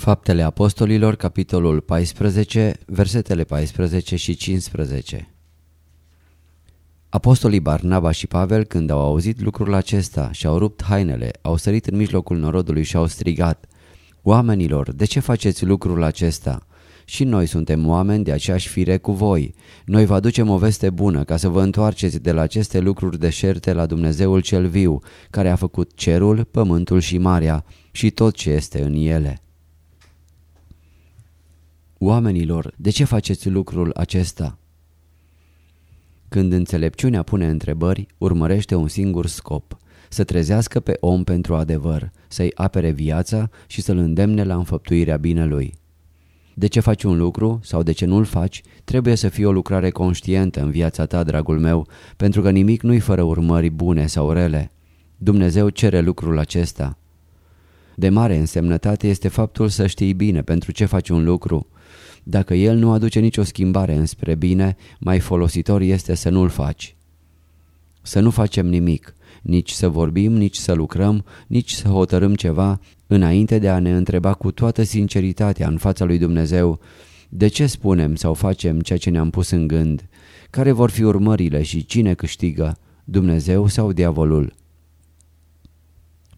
Faptele Apostolilor, capitolul 14, versetele 14 și 15 Apostolii Barnaba și Pavel, când au auzit lucrul acesta și-au rupt hainele, au sărit în mijlocul norodului și au strigat, Oamenilor, de ce faceți lucrul acesta? Și noi suntem oameni de aceeași fire cu voi. Noi vă aducem o veste bună ca să vă întoarceți de la aceste lucruri deșerte la Dumnezeul cel viu, care a făcut cerul, pământul și marea și tot ce este în ele. Oamenilor, de ce faceți lucrul acesta? Când înțelepciunea pune întrebări, urmărește un singur scop, să trezească pe om pentru adevăr, să-i apere viața și să-l îndemne la înfăptuirea binelui. De ce faci un lucru sau de ce nu-l faci, trebuie să fie o lucrare conștientă în viața ta, dragul meu, pentru că nimic nu-i fără urmări bune sau rele. Dumnezeu cere lucrul acesta. De mare însemnătate este faptul să știi bine pentru ce faci un lucru. Dacă el nu aduce nicio schimbare înspre bine, mai folositor este să nu-l faci. Să nu facem nimic, nici să vorbim, nici să lucrăm, nici să hotărâm ceva, înainte de a ne întreba cu toată sinceritatea în fața lui Dumnezeu de ce spunem sau facem ceea ce ne-am pus în gând, care vor fi urmările și cine câștigă, Dumnezeu sau diavolul.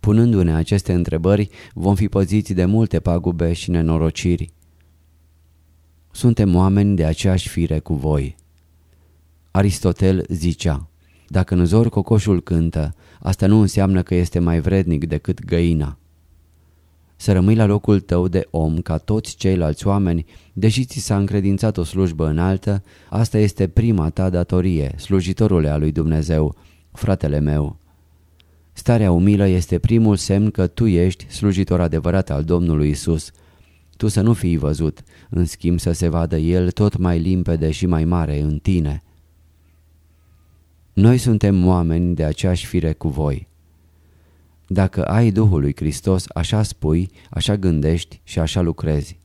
Punându-ne aceste întrebări, vom fi păziți de multe pagube și nenorociri. Suntem oameni de aceeași fire cu voi. Aristotel zicea, dacă în zor cocoșul cântă, asta nu înseamnă că este mai vrednic decât găina. Să rămâi la locul tău de om ca toți ceilalți oameni, deși ți s-a încredințat o slujbă înaltă, asta este prima ta datorie, slujitorule a lui Dumnezeu, fratele meu. Starea umilă este primul semn că tu ești slujitor adevărat al Domnului Isus. Tu să nu fii văzut, în schimb să se vadă El tot mai limpede și mai mare în tine. Noi suntem oameni de aceeași fire cu voi. Dacă ai Duhul lui Hristos, așa spui, așa gândești și așa lucrezi.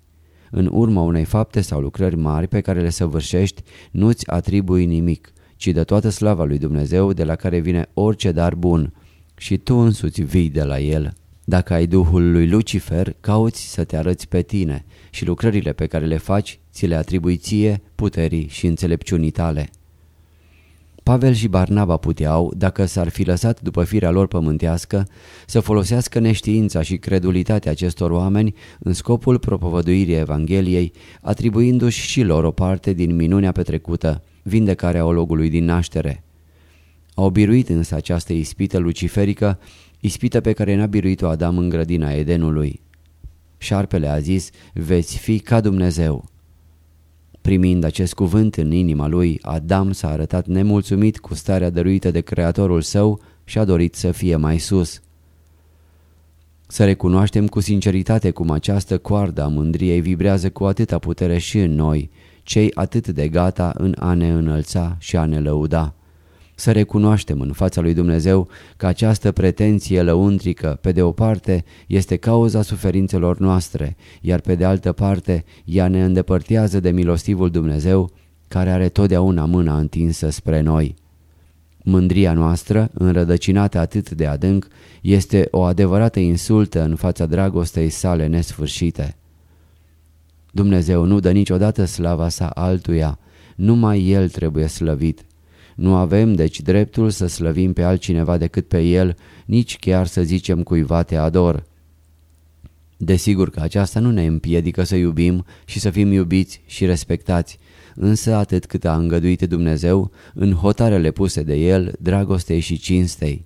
În urma unei fapte sau lucrări mari pe care le săvârșești, nu-ți atribui nimic, ci de toată slava lui Dumnezeu de la care vine orice dar bun și tu însuți vii de la el. Dacă ai Duhul lui Lucifer, cauți să te arăți pe tine și lucrările pe care le faci ți le atribui ție, puterii și înțelepciunii tale. Pavel și Barnaba puteau, dacă s-ar fi lăsat după firea lor pământească, să folosească neștiința și credulitatea acestor oameni în scopul propovăduirii Evangheliei, atribuindu-și și lor o parte din minunea petrecută, vindecarea ologului din naștere. Au biruit însă această ispită luciferică, ispită pe care n-a biruit-o Adam în grădina Edenului. Șarpele a zis, veți fi ca Dumnezeu. Primind acest cuvânt în inima lui, Adam s-a arătat nemulțumit cu starea dăruită de Creatorul său și a dorit să fie mai sus. Să recunoaștem cu sinceritate cum această coardă a mândriei vibrează cu atâta putere și în noi, cei atât de gata în a ne înălța și a ne lăuda să recunoaștem în fața lui Dumnezeu că această pretenție lăuntrică, pe de o parte, este cauza suferințelor noastre, iar pe de altă parte, ea ne îndepărtează de milostivul Dumnezeu, care are totdeauna mâna întinsă spre noi. Mândria noastră, înrădăcinată atât de adânc, este o adevărată insultă în fața dragostei sale nesfârșite. Dumnezeu nu dă niciodată slava sa altuia, numai El trebuie slăvit. Nu avem deci dreptul să slăvim pe altcineva decât pe el, nici chiar să zicem cuiva te ador. Desigur că aceasta nu ne împiedică să iubim și să fim iubiți și respectați, însă atât cât a îngăduit Dumnezeu în hotarele puse de El, dragostei și cinstei.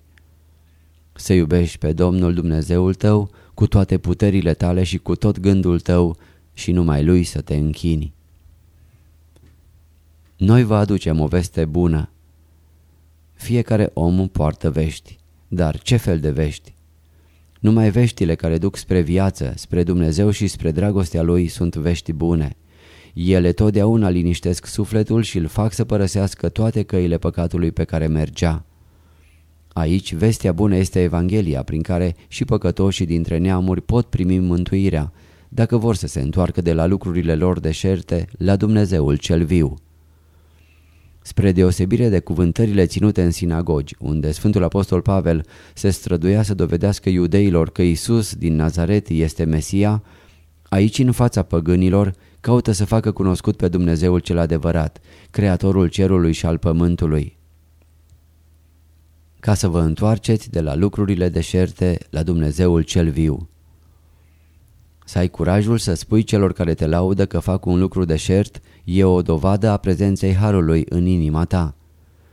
Să iubești pe Domnul Dumnezeul tău cu toate puterile tale și cu tot gândul tău și numai Lui să te închini. Noi vă aducem o veste bună. Fiecare om poartă vești, dar ce fel de vești? Numai veștile care duc spre viață, spre Dumnezeu și spre dragostea Lui sunt vești bune. Ele totdeauna liniștesc sufletul și îl fac să părăsească toate căile păcatului pe care mergea. Aici vestea bună este Evanghelia, prin care și păcătoșii dintre neamuri pot primi mântuirea, dacă vor să se întoarcă de la lucrurile lor deșerte la Dumnezeul cel viu. Spre deosebire de cuvântările ținute în sinagogi, unde Sfântul Apostol Pavel se străduia să dovedească iudeilor că Isus din Nazaret este Mesia, aici în fața păgânilor caută să facă cunoscut pe Dumnezeul cel adevărat, Creatorul cerului și al pământului. Ca să vă întoarceți de la lucrurile deșerte la Dumnezeul cel viu. Să ai curajul să spui celor care te laudă că fac un lucru deșert e o dovadă a prezenței Harului în inima ta.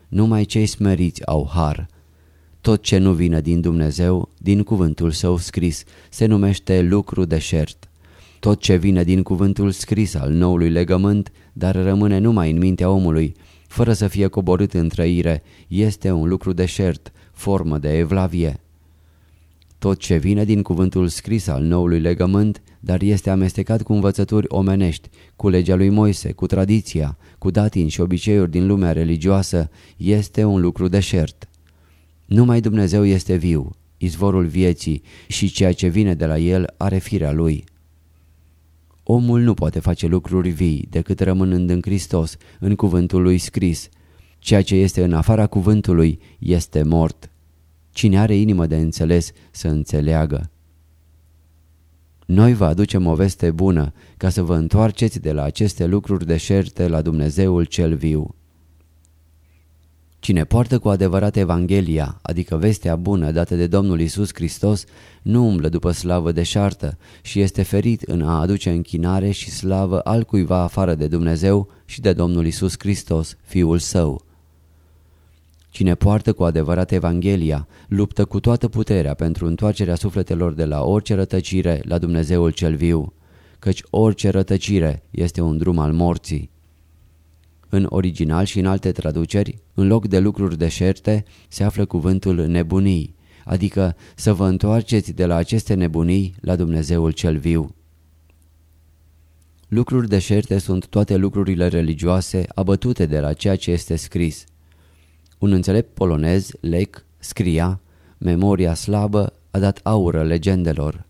Numai cei smeriți au Har. Tot ce nu vine din Dumnezeu, din cuvântul său scris, se numește lucru deșert. Tot ce vine din cuvântul scris al noului legământ, dar rămâne numai în mintea omului, fără să fie coborât în trăire, este un lucru deșert, formă de evlavie. Tot ce vine din cuvântul scris al noului legământ, dar este amestecat cu învățături omenești, cu legea lui Moise, cu tradiția, cu datini și obiceiuri din lumea religioasă, este un lucru deșert. Numai Dumnezeu este viu, izvorul vieții și ceea ce vine de la el are firea lui. Omul nu poate face lucruri vii decât rămânând în Hristos, în cuvântul lui scris. Ceea ce este în afara cuvântului este mort. Cine are inimă de înțeles să înțeleagă. Noi vă aducem o veste bună ca să vă întoarceți de la aceste lucruri deșerte la Dumnezeul cel viu. Cine poartă cu adevărat Evanghelia, adică vestea bună dată de Domnul Isus Hristos, nu umblă după slavă deșartă și este ferit în a aduce închinare și slavă al cuiva afară de Dumnezeu și de Domnul Isus Hristos, Fiul Său. Cine poartă cu adevărat Evanghelia, luptă cu toată puterea pentru întoarcerea sufletelor de la orice rătăcire la Dumnezeul cel viu, căci orice rătăcire este un drum al morții. În original și în alte traduceri, în loc de lucruri deșerte, se află cuvântul nebunii, adică să vă întoarceți de la aceste nebunii la Dumnezeul cel viu. Lucruri deșerte sunt toate lucrurile religioase abătute de la ceea ce este scris. Un înțelept polonez, Lec, scria, memoria slabă a dat aură legendelor.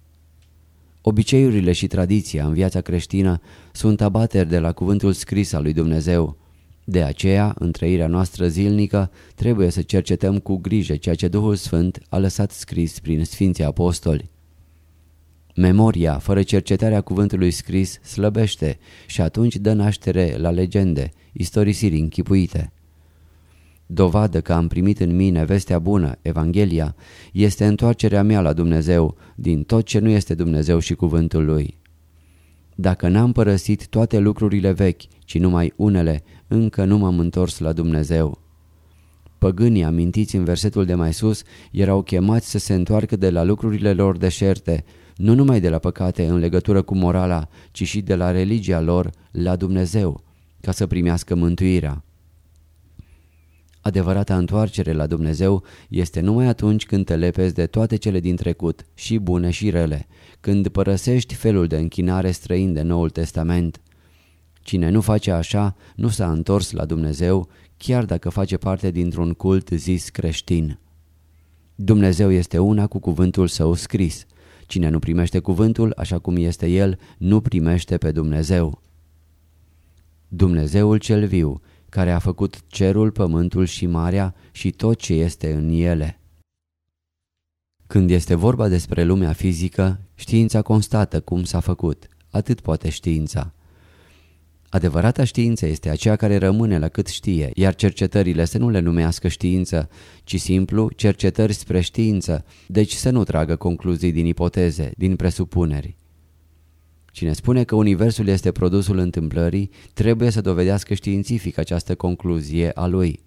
Obiceiurile și tradiția în viața creștină sunt abateri de la cuvântul scris al lui Dumnezeu. De aceea, în trăirea noastră zilnică, trebuie să cercetăm cu grijă ceea ce Duhul Sfânt a lăsat scris prin Sfinții Apostoli. Memoria, fără cercetarea cuvântului scris, slăbește și atunci dă naștere la legende, istorisiri închipuite. Dovadă că am primit în mine vestea bună, Evanghelia, este întoarcerea mea la Dumnezeu din tot ce nu este Dumnezeu și cuvântul Lui. Dacă n-am părăsit toate lucrurile vechi, ci numai unele, încă nu m-am întors la Dumnezeu. Păgânii, amintiți în versetul de mai sus, erau chemați să se întoarcă de la lucrurile lor deșerte, nu numai de la păcate în legătură cu morala, ci și de la religia lor la Dumnezeu, ca să primească mântuirea. Adevărata întoarcere la Dumnezeu este numai atunci când te lepezi de toate cele din trecut, și bune și rele, când părăsești felul de închinare străin de Noul Testament. Cine nu face așa, nu s-a întors la Dumnezeu, chiar dacă face parte dintr-un cult zis creștin. Dumnezeu este una cu cuvântul său scris. Cine nu primește cuvântul așa cum este el, nu primește pe Dumnezeu. Dumnezeul cel viu care a făcut cerul, pământul și marea și tot ce este în ele. Când este vorba despre lumea fizică, știința constată cum s-a făcut, atât poate știința. Adevărata știință este aceea care rămâne la cât știe, iar cercetările să nu le numească știință, ci simplu cercetări spre știință, deci să nu tragă concluzii din ipoteze, din presupuneri. Cine spune că universul este produsul întâmplării, trebuie să dovedească științific această concluzie a lui.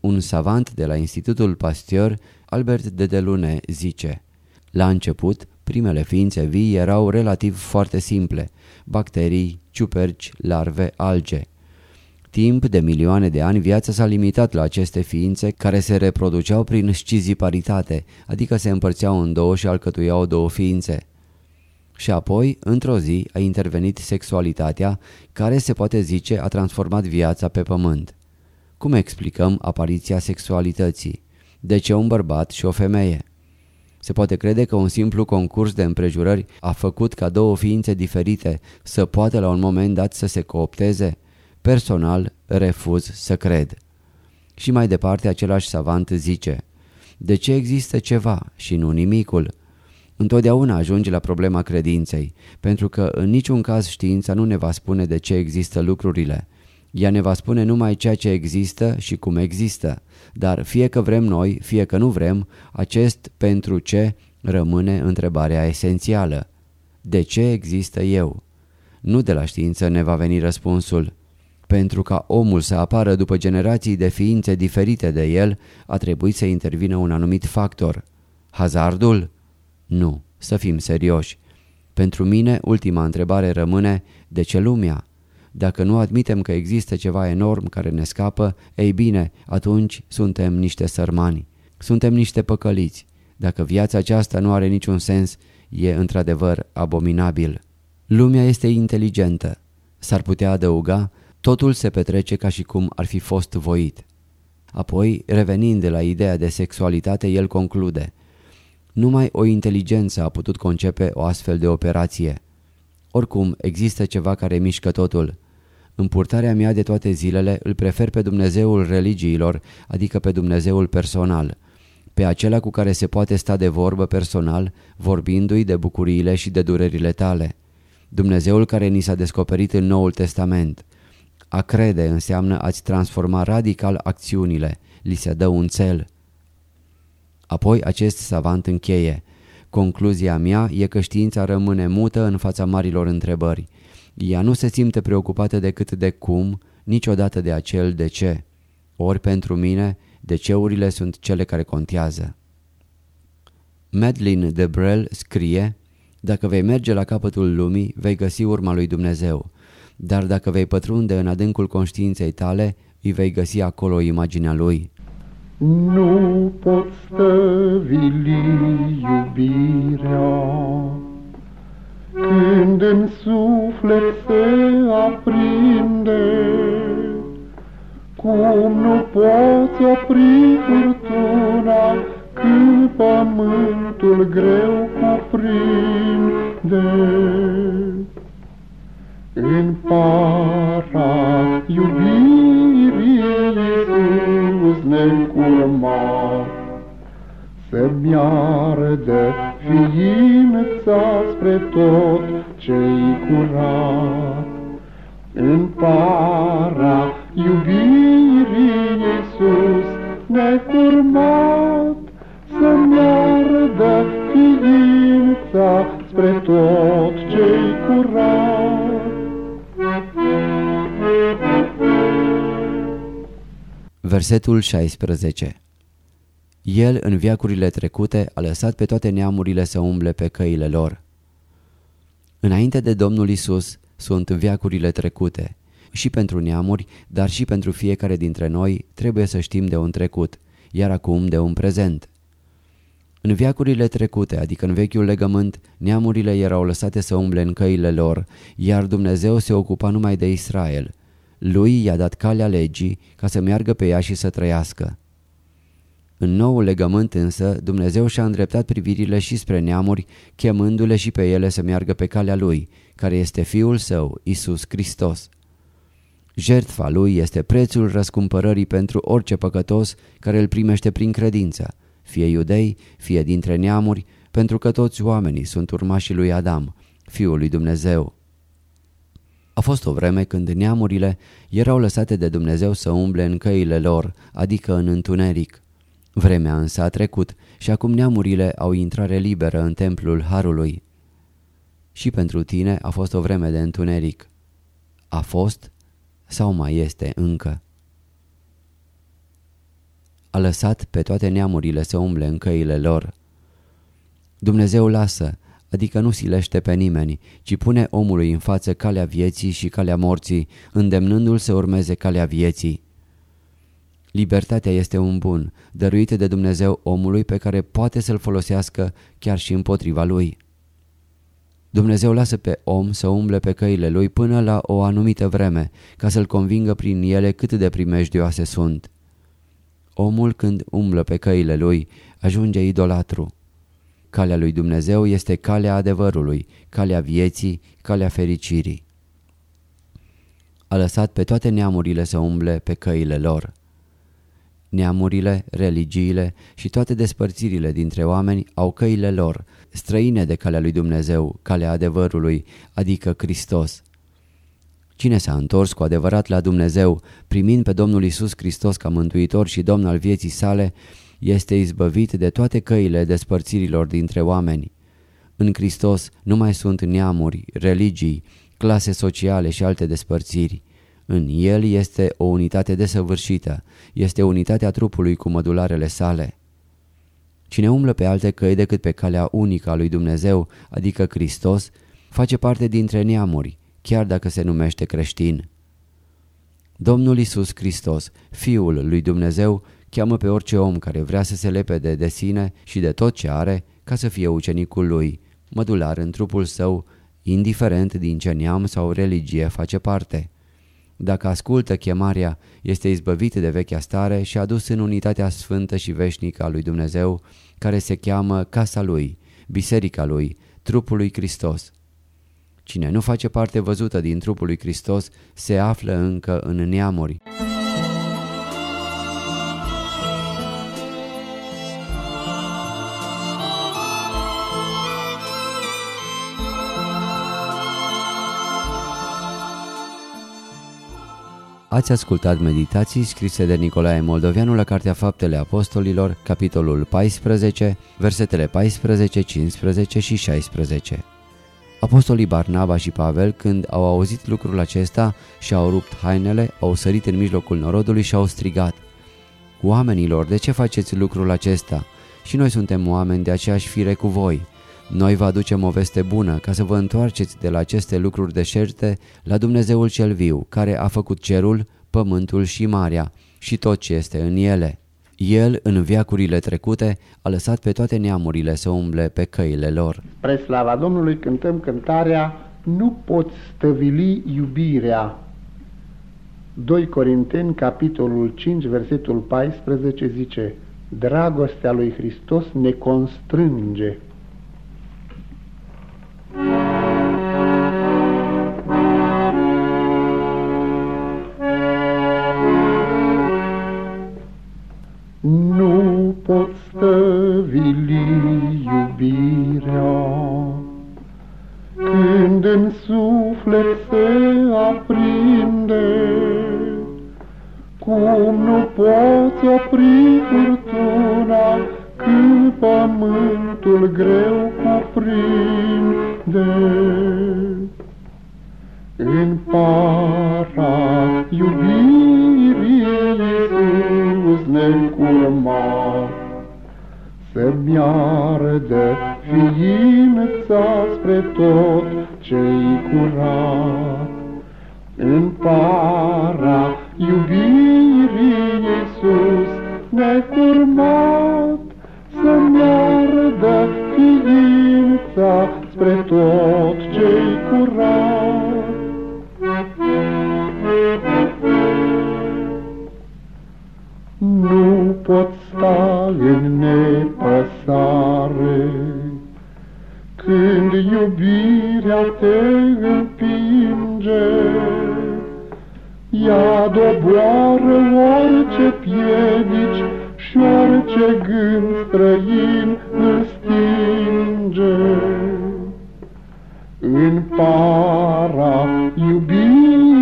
Un savant de la Institutul Pasteur, Albert de Delune, zice La început, primele ființe vii erau relativ foarte simple, bacterii, ciuperci, larve, alge. Timp de milioane de ani, viața s-a limitat la aceste ființe care se reproduceau prin sciziparitate, adică se împărțeau în două și alcătuiau două ființe. Și apoi, într-o zi, a intervenit sexualitatea, care se poate zice a transformat viața pe pământ. Cum explicăm apariția sexualității? De ce un bărbat și o femeie? Se poate crede că un simplu concurs de împrejurări a făcut ca două ființe diferite să poată la un moment dat să se coopteze? Personal, refuz să cred. Și mai departe același savant zice, de ce există ceva și nu nimicul? Întotdeauna ajunge la problema credinței, pentru că în niciun caz știința nu ne va spune de ce există lucrurile. Ea ne va spune numai ceea ce există și cum există, dar fie că vrem noi, fie că nu vrem, acest pentru ce rămâne întrebarea esențială. De ce există eu? Nu de la știință ne va veni răspunsul. Pentru ca omul să apară după generații de ființe diferite de el, a trebuit să intervină un anumit factor. Hazardul? Nu, să fim serioși. Pentru mine, ultima întrebare rămâne, de ce lumea? Dacă nu admitem că există ceva enorm care ne scapă, ei bine, atunci suntem niște sărmani. Suntem niște păcăliți. Dacă viața aceasta nu are niciun sens, e într-adevăr abominabil. Lumea este inteligentă. S-ar putea adăuga, totul se petrece ca și cum ar fi fost voit. Apoi, revenind de la ideea de sexualitate, el conclude Numai o inteligență a putut concepe o astfel de operație. Oricum, există ceva care mișcă totul. În purtarea mea de toate zilele îl prefer pe Dumnezeul religiilor, adică pe Dumnezeul personal, pe acela cu care se poate sta de vorbă personal, vorbindu-i de bucuriile și de durerile tale. Dumnezeul care ni s-a descoperit în Noul Testament. A crede înseamnă a-ți transforma radical acțiunile, li se dă un cel. Apoi acest savant încheie. Concluzia mea e că știința rămâne mută în fața marilor întrebări. Ea nu se simte preocupată decât de cum, niciodată de acel de ce. Ori pentru mine, deceurile sunt cele care contează. Madeline de Brel scrie Dacă vei merge la capătul lumii, vei găsi urma lui Dumnezeu. Dar dacă vei pătrunde în adâncul conștiinței tale, îi vei găsi acolo imaginea lui. Nu pot stăvili iubirea când în suflet se aprinde, cum nu poți opri furtuna când pământul greu cuprinde. În para iubirii Iisus necurmat, să-mi ardă ființa spre tot ce-i curat. În para iubirii Iisus necurmat, Să-mi ardă ființa spre tot Versetul 16 el, în viacurile trecute, a lăsat pe toate neamurile să umble pe căile lor. Înainte de Domnul Isus sunt viacurile trecute. Și pentru neamuri, dar și pentru fiecare dintre noi trebuie să știm de un trecut, iar acum de un prezent. În viacurile trecute, adică în vechiul legământ, neamurile erau lăsate să umble în căile lor, iar Dumnezeu se ocupa numai de Israel. Lui i-a dat calea legii ca să meargă pe ea și să trăiască. În noul legământ însă, Dumnezeu și-a îndreptat privirile și spre neamuri, chemându-le și pe ele să meargă pe calea Lui, care este Fiul Său, Isus Hristos. Jertfa Lui este prețul răscumpărării pentru orice păcătos care îl primește prin credință, fie iudei, fie dintre neamuri, pentru că toți oamenii sunt urmașii lui Adam, Fiul lui Dumnezeu. A fost o vreme când neamurile erau lăsate de Dumnezeu să umble în căile lor, adică în întuneric. Vremea însă a trecut și acum neamurile au intrare liberă în templul Harului. Și pentru tine a fost o vreme de întuneric. A fost sau mai este încă? A lăsat pe toate neamurile să umble în căile lor. Dumnezeu lasă, adică nu silește pe nimeni, ci pune omului în față calea vieții și calea morții, îndemnându-l să urmeze calea vieții. Libertatea este un bun, dăruit de Dumnezeu omului pe care poate să-l folosească chiar și împotriva lui. Dumnezeu lasă pe om să umble pe căile lui până la o anumită vreme, ca să-l convingă prin ele cât de primejdioase sunt. Omul când umblă pe căile lui ajunge idolatru. Calea lui Dumnezeu este calea adevărului, calea vieții, calea fericirii. A lăsat pe toate neamurile să umble pe căile lor. Neamurile, religiile și toate despărțirile dintre oameni au căile lor, străine de calea lui Dumnezeu, calea adevărului, adică Hristos. Cine s-a întors cu adevărat la Dumnezeu, primind pe Domnul Isus Hristos ca mântuitor și Domn al vieții sale, este izbăvit de toate căile despărțirilor dintre oameni. În Hristos nu mai sunt neamuri, religii, clase sociale și alte despărțiri. În el este o unitate desăvârșită, este unitatea trupului cu mădularele sale. Cine umblă pe alte căi decât pe calea unică a lui Dumnezeu, adică Hristos, face parte dintre neamuri, chiar dacă se numește creștin. Domnul Isus Hristos, Fiul lui Dumnezeu, cheamă pe orice om care vrea să se lepede de sine și de tot ce are ca să fie ucenicul lui, mădular în trupul său, indiferent din ce neam sau religie face parte. Dacă ascultă chemarea, este izbăvit de vechea stare și adus în unitatea sfântă și veșnică a lui Dumnezeu, care se cheamă casa lui, biserica lui, trupul lui Hristos. Cine nu face parte văzută din trupul lui Hristos se află încă în neamuri. Ați ascultat meditații scrise de Nicolae Moldovianu la Cartea Faptele Apostolilor, capitolul 14, versetele 14, 15 și 16. Apostolii Barnaba și Pavel, când au auzit lucrul acesta și au rupt hainele, au sărit în mijlocul norodului și au strigat. Oamenilor, de ce faceți lucrul acesta? Și noi suntem oameni de aceeași fire cu voi. Noi vă aducem o veste bună ca să vă întoarceți de la aceste lucruri deșerte la Dumnezeul cel viu, care a făcut cerul, pământul și marea și tot ce este în ele. El, în viacurile trecute, a lăsat pe toate neamurile să umble pe căile lor. Spre slava Domnului cântăm cântarea Nu poți stăvili iubirea. 2 Corinteni, capitolul 5, versetul 14 zice Dragostea lui Hristos ne constrânge. Pot stăvili iubirea. Când în suflet se aprinde Cum nu poți opri furtuna Când pământul greu cuprinde? În para iubirii Iisus necurmat, Să-mi ardă ființa spre tot ce-i curat. În para iubirii Iisus necurmat, Să-mi ardă ființa spre tot ce-i curat. Nu pot sta în nepăsare, Când iubirea te împinge, Ea doboară orice piedici și orice gând străin îl stinge. În para iubirii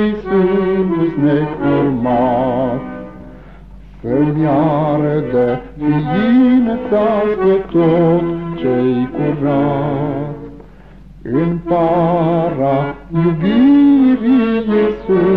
Iisus necurmat, Să-mi ardă ființa pe tot ce-i curat. În para iubirii Iisus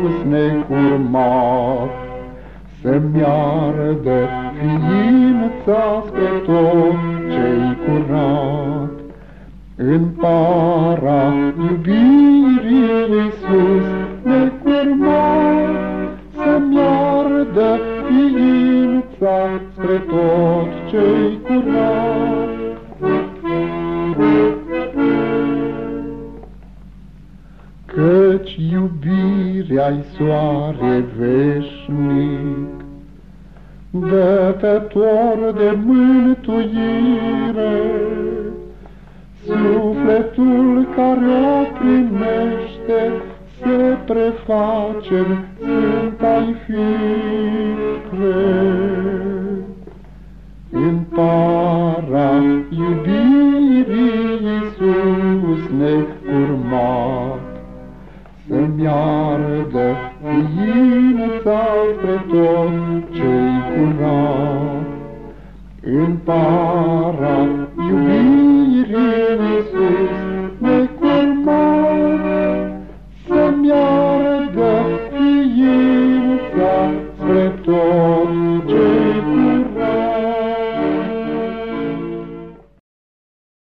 Iisus necurmat, Să-mi ardă ființa spre tot ce-i curat. În para iubirii Iisus necurmat, Să-mi ardă ființa spre tot ce-i curat. Iubirea-i soare veșnic, Dătător de mântuire, Sufletul care o primește Se preface în sfânta-i fire. În tot ce-i curat. În para